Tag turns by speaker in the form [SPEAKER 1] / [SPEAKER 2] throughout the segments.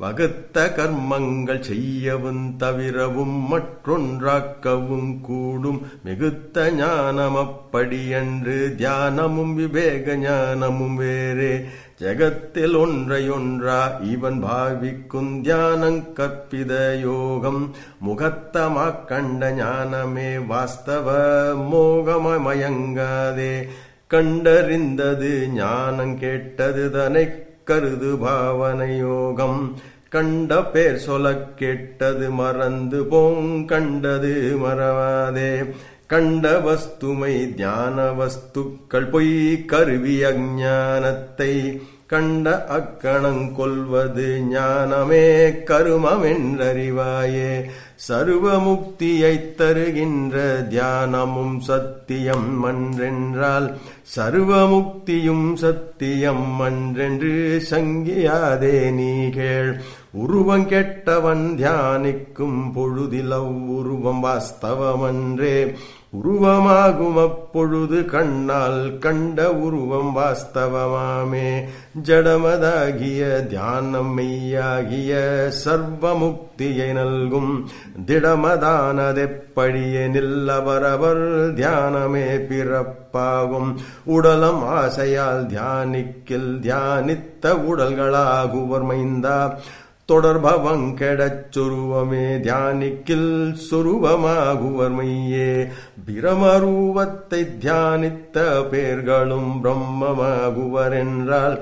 [SPEAKER 1] வகுத்த கர்மங்கள் செய்யவும் தவிரவும் மற்றொன்றாக்கவும் கூடும். மிகுத்த ஞானம் அப்படியன்று தியானமும் விவேக ஞானமும் வேறே. ஜகத்தில் ஒன்றையொன்றா இவன் பாவிக்கும் தியானம் கற்பித யோகம். முகத்தமா கண்ட ஞானமே வாஸ்தவ மோகமாய் மயங்காதே. கண்டறிந்தது ஞானம் கேட்டது தனை கருது பாவனை யோகம். கண்ட பேர் சொல கெட்டது மறந்து போங் கண்டது மறவாதே. கண்ட வஸ்துமை தியான வஸ்துக்கள் பொய் கருவி அஞ்ஞானத்தை கண்ட அக்கணங் கொல்வது ஞானமே கருமமென்றறிவாயே. சர்வமுக்தியைத் தருகின்ற தியானமும் சத்தியம் மன்றென்றால் சர்வமுக்தியும் சத்தியம் மன்றென்று சங்கியாதே நீ கேள். உருவம் கெட்டவன் தியானிக்கும் பொழுதில் அவ்வுருவம் வாஸ்தவமன்றே. உருவமாகும் அப்பொழுது கண்ணால் கண்ட உருவம் வாஸ்தவமாமே. ஜடமதாகிய தியானம் மெய்யாகிய சர்வமுக்தியை நல்கும் திடமதானதெப்படியே நில்லவரவர் தியானமே பிறப்பாகும். உடலம் ஆசையால் தியானிக்கில் தியானித்த உடல்களாகுவர் மைந்தா. தொடர்பவங் கெடச் சொருவமே தியானிக்கில் சொருவமாகுவர் மையே பிரமரூபத்தை தியானித்த பேர்களும் பிரம்மமாகுவர் என்றால்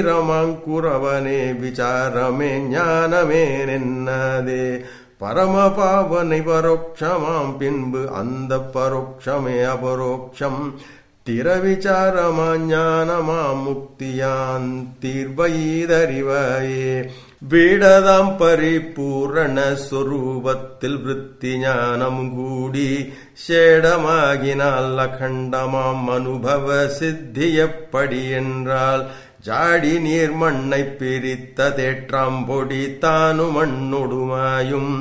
[SPEAKER 1] நரசரீரமாங்குறவனே விசாரமே ஞானமே நின்னதே பரமபாவனை பரோட்சமாம் பின்பு அந்த பரோட்சமே அபரோக்ஷம் திரவிச்சாரமா முக்தியான் தீர்வைதறிவாயே வீடதாம் பரிபூரண சொரூபத்தில் விற்பி ஞானம் கூடி சேடமாகினால் அகண்டமாம் அனுபவ சித்தி எப்படி என்றால் ஜாடி நீர் மண்ணை பிரித்த தேற்றாம்பொடி தானு மண்ணுடுமாயும்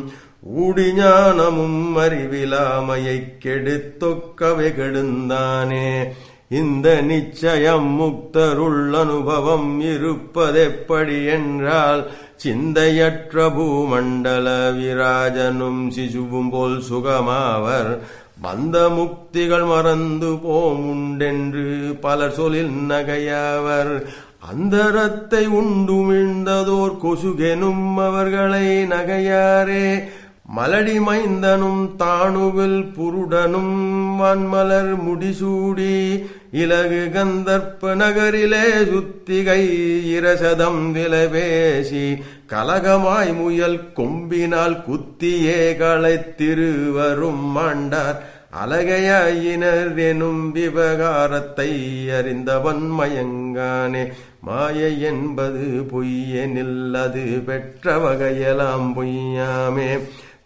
[SPEAKER 1] ஊடிஞானமும் அறிவிலாமையை அறிவிலாமையைக் கெடுத்தொக்கவை கெடுந்தானே. இந்த நிச்சயம் முக்தருள் அனுபவம் இருப்பதெப்படி என்றால் சிந்தையற்ற பூமண்டல விராஜனும் சிசுவும் போல் சுகமாவர். வந்த முக்திகள் மறந்து போமுண்டென்று பலர் சொலில் நகையாவர். அந்தரத்தை உண்டுமிழ்ந்ததோர் கொசுகெனும் அவர்களை நகையாரே. மலடி மைந்தனும் தாணுவில் புருடனும் வான்மலர் முடிசூடி இலகு கந்தர்ப்ப நகரிலே சுத்திகை இரசதம் விலவேசி கலகமாய் முயல் கொம்பினால் குத்தியே களைத்திருவரும் மாண்டார். அழகையாயினர் எனும் விவகாரத்தை அறிந்தவன் மயங்கானே. மாயை என்பது பொய்யெனில் அது பெற்ற வகையெல்லாம் பொய்யாமே.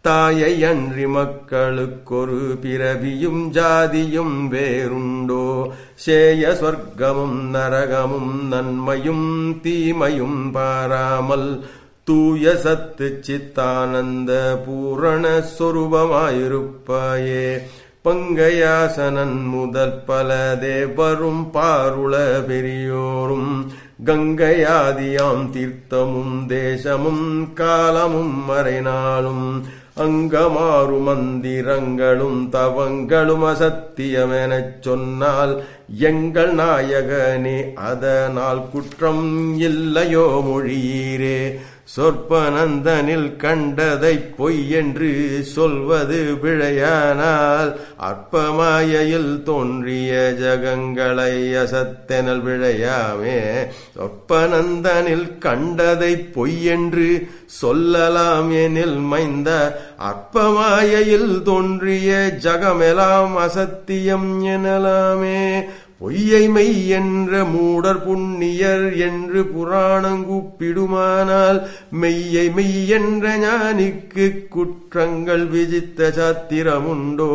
[SPEAKER 1] தாயை அன்றி மக்களுக்கொரு பிறவியும் ஜாதியும் வேறுண்டோ? சேய சொர்க்கமும் நரகமும் நன்மையும் தீமையும் பாராமல் தூய சத்து சித்தானந்த பூரண சொரூபமாயிருப்பாயே. பங்கையாசனன் முதல் பல தேவரும் பாருள பெரியோரும் கங்கையாதியாம் தீர்த்தமும் தேசமும் காலமும் மறைநாளும் அங்கமாறு மந்திரங்களும் தவங்களும் அசத்தியமெனச் சொன்னால் எங்கள் நாயகனே அதனால் குற்றம் இல்லையோ மொழியீரே. சொற்பனந்தனில் கண்டதை பொய் என்று சொல்வது பிழையானால் அற்பமாயையில் தோன்றிய ஜகங்களை அசத்தெனல் விழையாமே. சொற்பனந்தனில் கண்டதை பொய் என்று சொல்லலாம் எனில் மைந்த அற்பமாயையில் தோன்றிய ஜகமெலாம் அசத்தியம் எனலாமே. பொய்யை மெய் என்ற மூடர் புண்ணியர் என்று புராணங்குப்பிடுமானால் மெய்யை மெய் என்ற ஞானிக்கு குற்றங்கள் விஜித்த சாத்திரமுண்டோ?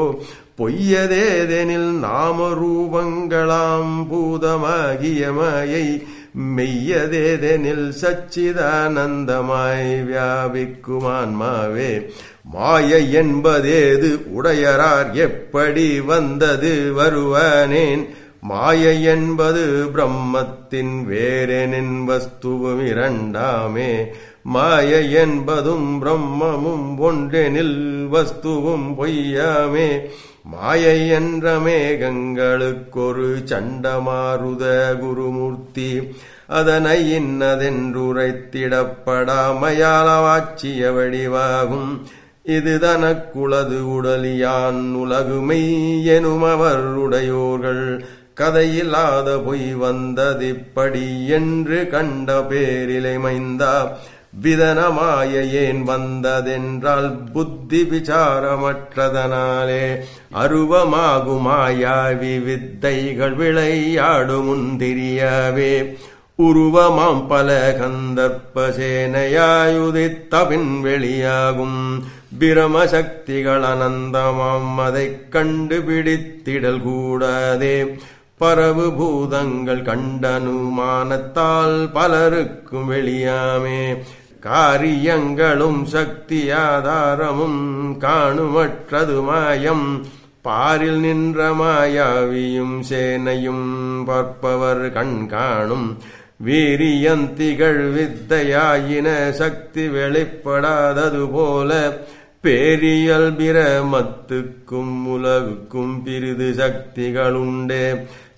[SPEAKER 1] பொய்யதேதெனில் நாம ரூபங்களாம் பூதமாகிய மாயை மெய்யதேதெனில் சச்சிதானந்தமாய் வியாபிக்குமான்மாவே மாயை என்பதேது உடையரார் எப்படி வந்தது வருவானேன்? மாயை என்பது பிரம்மத்தின் வேறெனின் வஸ்துவும் இரண்டாமே. மாயை என்பதும் பிரம்மமும் ஒன்றெனில் வஸ்துவும் பொய்யாமே. மாயை என்ற மேகங்களுக்கொரு சண்டமாருத குருமூர்த்தி அதனை இன்னதென்றுரைத்திடப்படாமையாலவாச்சிய வடிவாகும். இது தனக்குளது உடலியான் உலகுமை எனும் அவருடையோர்கள் கதையில்லாத பொய் வந்ததிப்படி என்று கண்ட பேரிலை மைந்தா விதனமாய ஏன் வந்ததென்றால் புத்தி விசாரமற்றதனாலே அருவமாகுமாயாவி வித்தைகள் விளையாடுமுந்திரியவே உருவமாம் பல கந்தர்ப்பசேனையாயுதித்த பின் வெளியாகும் பிரமசக்திகள் அனந்தமாம் அதைக் கண்டுபிடித்திடல் கூடாதே. பரவு பூதங்கள் கண்டனுமானத்தால் பலருக்கும் வெளியாமே. காரியங்களும் சக்தி ஆதாரமும் காணுமற்றது மாயம். பாரில் நின்ற மாயாவியும் சேனையும் பார்ப்பவர் கண் காணும் வீரியந்திகள் வித்தையாயின சக்தி வெளிப்படாதது போல பேரியல் பிரமத்துக்கும் உலகுக்கும் பிரிது சக்திகளுண்டே.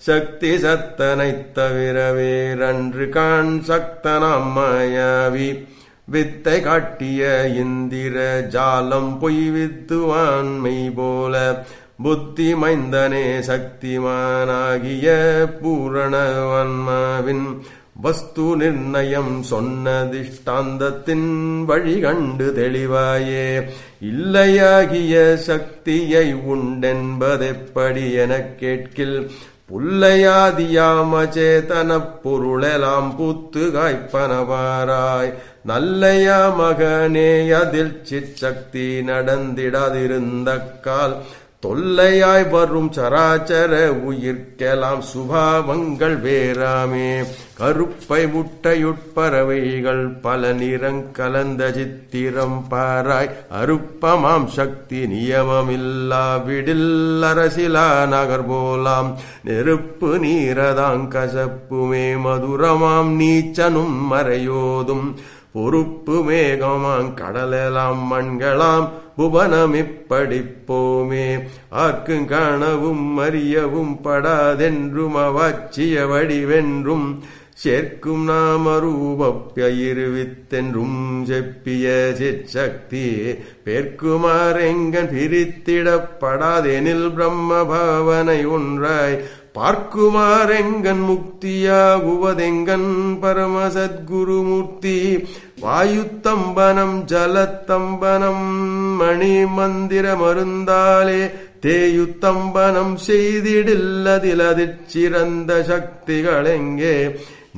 [SPEAKER 1] சக்தி சத்தனை தவிர வேறன்று காண் சக்தனாம் மாயாவி வித்தை காட்டிய இந்திர ஜாலம் பொய் வித்துவான்மை போல. புத்தி மைந்தனே சக்திமானாகிய பூரணவன்மாவின் வஸ்து நிர்ணயம் சொன்னதிஷ்டாந்தத்தின் வழி கண்டு தெளிவாயே. இல்லையாகிய சக்தியை உண்டென்பதெப்படி எனக் கேட்கில் புல்லையாதியாமச்சேதனப் பொருளெலாம் புத்து காய்ப்பனவாராய் நல்லையா மகனே அதில் சிச்சக்தி நடந்திடாதிருந்த கால் தொல்லையாய் வரும் சராச்சர உயிர்க்கெலாம் சுபாவங்கள் வேறாமே. கருப்பை முட்டையுட்பறவைகள் பல நிறங் கலந்த சித்திரம் பாராய் அருப்பமாம் சக்தி நியமமில்லாவிடில் அரசிலா நகர் போலாம். நெருப்பு நீரதாங் கசப்புமே மதுரமாம் நீச்சனும் மறையோதும். பொறுப்பு மேகமாம் கடலெலாம் மண்களாம் புவனம் புவனமிப்படிப்போமே ஆர்க்குங் காணவும் அறியவும் படாதென்றும் அவாச்சிய வடிவென்றும் சேர்க்கும் நாம நாமரூபப்பியிருவித்தென்றும் செப்பிய சிற்சக்தி பேர்க்குமாறெங்கன் பிரித்திடப்படாதெனில் பிரம்ம பாவனை ஒன்றாய் பார்க்குமாரெங்கன் முக்தியாகுவதெங்கன் பரமசத்குருமூர்த்தி? வாயுத்தம்பனம் ஜலத்தம்பனம் மணி மந்திர மருந்தாலே தேயுத்தம்பனம் செய்திடில்லதிலதிற் சிறந்த சக்திகளெங்கே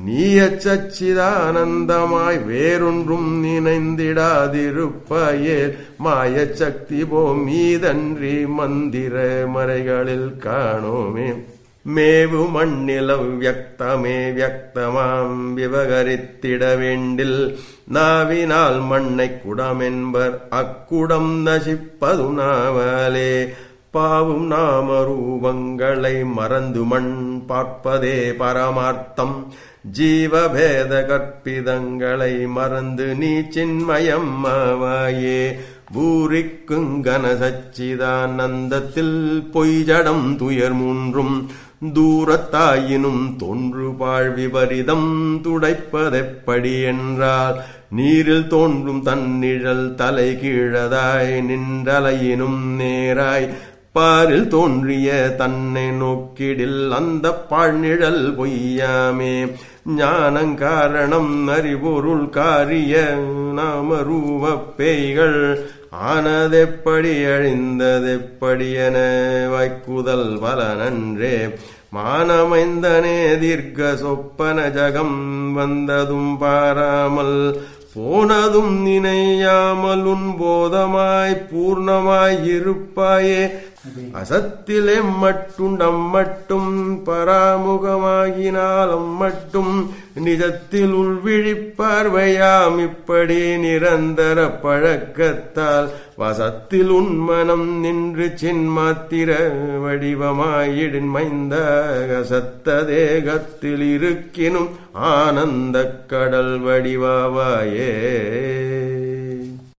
[SPEAKER 1] நீயச்சச்சிதானந்தமாய் வேறொன்றும் நினைந்திடாதிருப்பயேல் மாயச்சக்தி போமீதன்றி மந்திர மறைகளில் காணோமே. மேவு மண்ணிலம் வியக்தமே வியக்தமாம் விவகரித்திட வேண்டில். நாவினால் மண்ணை குடமென்பர் அக்குடம் நசிப்பது நாவலே. பாவும் நாம ரூபங்களை மறந்து மண் பார்ப்பதே பரமார்த்தம். ஜீவபேத கற்பிதங்களை மறந்து நீ சின்மயம் மாவாயே பூரிக்குங்கன சச்சிதானந்தத்தில் பொய்ஜடம் துயர் மூன்றும் தூரத்தாயினும் தோன்று பாழ் துடைப்பதெப்படி என்றால் நீரில் தோன்றும் தன்னிழல் தலை கீழதாய் நின்றலையினும் நேராய் பாரில் தோன்றிய தன்னை நோக்கிடில் அந்த பாழ்நிழல் பொய்யாமே. ஞானங்காரணம் அறிபொருள் காரிய நாமரூப பேய்கள் ஆனதெப்படி அழிந்ததெப்படியன வைக்குதல் வாய்க்குதல் பல நன்றே மானமைந்தனே தீர்க்க சொப்பன ஜகம் வந்ததும் பாராமல் போனதும் நினையாமல் உன் போதமாய் பூர்ணமாய் இருப்பாயே அசத்திலே மட்டும் நம்மட்டும் பராமுகமாகினாலும் மட்டும் நிஜத்தில் உள்விழிப்பார்வையாம். இப்படி நிரந்தர பழக்கத்தால் வசத்தில் உன்மனம் நின்று சின்மாத்திர வடிவமாயிடின் மைந்த அசத்த தேகத்தில் இருக்கினும் ஆனந்த கடல் வடிவாவாயே.